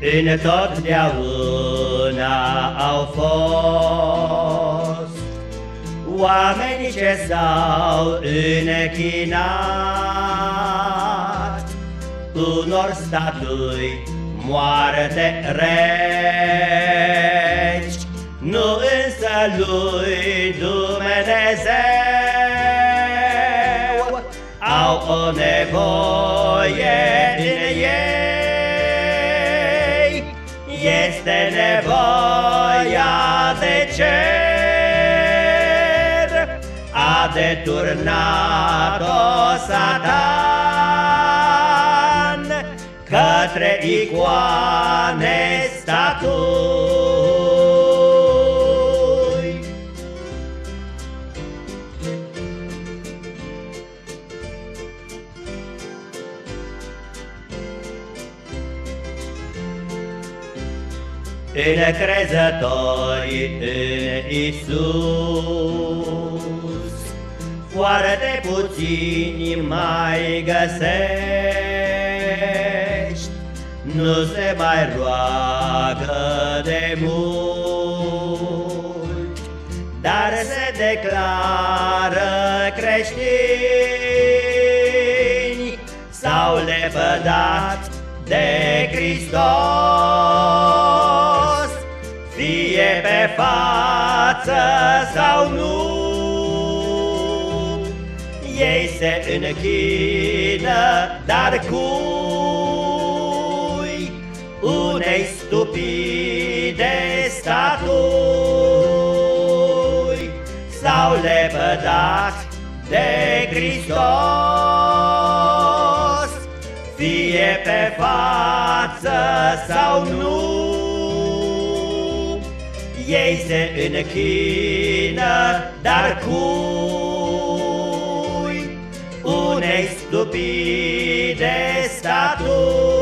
În totdeauna au fost Oameni ce s-au închinat. Unor statui moarte reci Nu însă lui Dumnezeu. Au o nevoie este nevoia de cer, a deturnat-o Satan către icoane statui. Încrezători în Isus. Foarte puțini mai găsești, nu se mai roagă de mult, dar se declară creștini sau lepădați de Hristos față sau nu. Ei se închină, dar cui? Unei stupide statui sau lepădați de Hristos, fie pe față sau nu. Ei se închină, dar cui? Unei stupide statui.